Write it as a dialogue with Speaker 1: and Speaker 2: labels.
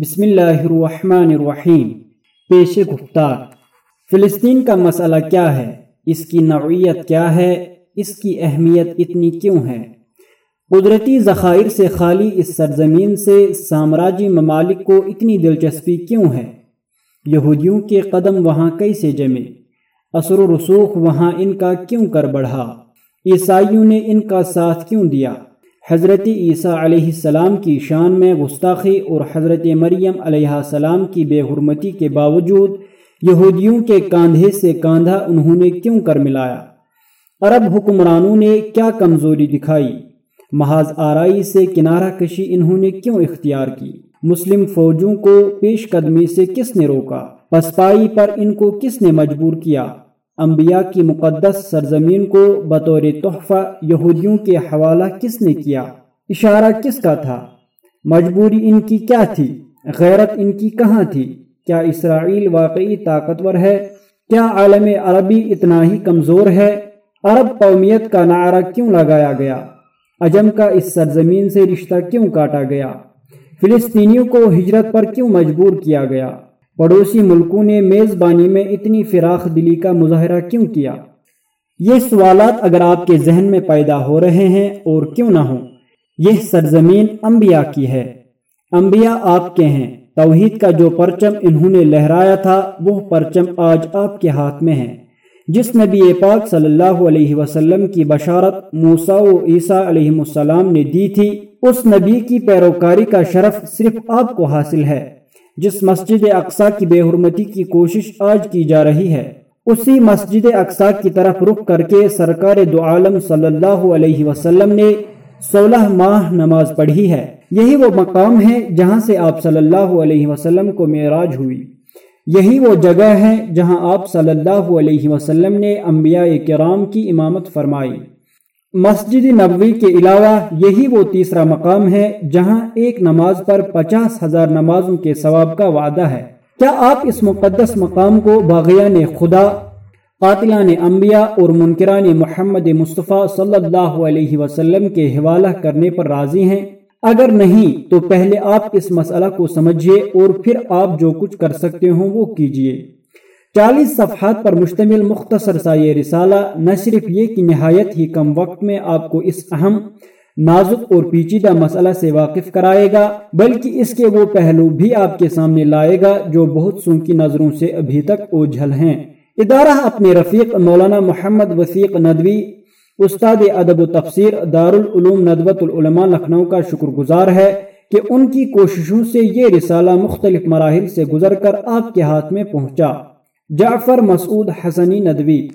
Speaker 1: بسم اللہ الرحمن الرحیم۔ پیش گفتار۔ فلسطین کا مسئلہ کیا ہے؟ اس کی نوعیت کیا ہے؟ اس کی اہمیت اتنی کیوں ہے؟ قدرتی ذخائر سے خالی اس سرزمین سے سامراجی ممالک کو اتنی دلچسپی کیوں ہے؟ یہودیوں کے قدم وہاں کیسے جمے؟ اثر و رسوخ وہاں ان کا کیوں کر بڑھا؟ عیسائیوں نے ان کا ساتھ کیوں دیا؟ حضرت عیسیٰ علیہ السلام کی شان میں گستاخی اور حضرت مریم علیہ السلام کی بے حرمتی کے باوجود یہودیوں کے کاندھے سے کاندھا انہوں نے کیوں کر ملایا؟ عرب حکمرانوں نے کیا کمزوری دکھائی؟ محاذ آرائی سے کنارہ کشی انہوں نے کیوں اختیار کی؟ مسلم فوجوں کو پیش قدمی سے کس نے روکا؟ پسپائی پر ان کو کس نے مجبور کیا؟ انبیاء کی مقدس سرزمین کو بطور تحفہ یہودیوں کے حوالہ کس نے کیا؟ اشارہ کس کا تھا؟ مجبوری ان کی کیا تھی؟ غیرت ان کی کہاں تھی؟ کیا اسرائیل واقعی طاقتور ہے؟ کیا عالم عربی اتنا ہی کمزور ہے؟ عرب قومیت کا نعرہ کیوں لگایا گیا؟ عجم کا اس سرزمین سے رشتہ کیوں کاٹا گیا؟ فلسطینیوں کو ہجرت پر کیوں مجبور کیا گیا؟ پڑوسی ملکوں نے میزبانی میں اتنی فراخ دلی کا مظاہرہ کیوں کیا؟ یہ سوالات اگر آپ کے ذہن میں پیدا ہو رہے ہیں اور کیوں نہ ہوں، یہ سرزمین انبیاء کی ہے۔ انبیاء آپ کے ہیں۔ توحید کا جو پرچم انہوں نے لہرایا تھا، وہ پرچم آج آپ کے ہاتھ میں ہے۔ جس نبی پاک صلی اللہ علیہ وسلم کی بشارت موسیٰ و عیسیٰ علیہ السلام نے دی تھی، اس نبی کی پیروکاری کا شرف صرف آپ کو حاصل ہے۔ جس مسجد اقسا کی بے حرمتی کی کوشش آج کی جا رہی ہے، اسی مسجد اقسا کی طرف رخ کر کے سرکار دو عالم صلی اللہ علیہ وسلم نے سولہ ماہ نماز پڑھی ہے۔ یہی وہ مقام ہے جہاں سے آپ صلی اللہ علیہ وسلم کو معراج ہوئی۔ یہی وہ جگہ ہے جہاں آپ صلی اللہ علیہ وسلم نے انبیاء کرام کی امامت فرمائی۔ مسجد نبوی کے علاوہ یہی وہ تیسرا مقام ہے جہاں ایک نماز پر پچاس ہزار نمازوں کے ثواب کا وعدہ ہے۔ کیا آپ اس مقدس مقام کو باغیان خدا، قاتلان انبیاء اور منکران محمد مصطفیٰ صلی اللہ علیہ وسلم کے حوالہ کرنے پر راضی ہیں؟ اگر نہیں، تو پہلے آپ اس مسئلہ کو سمجھیے اور پھر آپ جو کچھ کر سکتے ہوں وہ کیجیے۔ چالیس صفحات پر مشتمل مختصر سا یہ رسالہ، نہ صرف یہ کہ نہایت ہی کم وقت میں آپ کو اس اہم، نازک اور پیچیدہ مسئلہ سے واقف کرائے گا، بلکہ اس کے وہ پہلو بھی آپ کے سامنے لائے گا جو بہت سو کی نظروں سے ابھی تک اوجھل ہیں۔ ادارہ اپنے رفیق مولانا محمد وسیق ندوی، استاد ادب و تفسیر دارالعلوم ندوت العلماء لکھنؤ کا شکر گزار ہے کہ ان کی کوششوں سے یہ رسالہ مختلف مراحل سے گزر کر آپ کے ہاتھ میں پہنچا۔ جعفر مسعود حسنی ندوی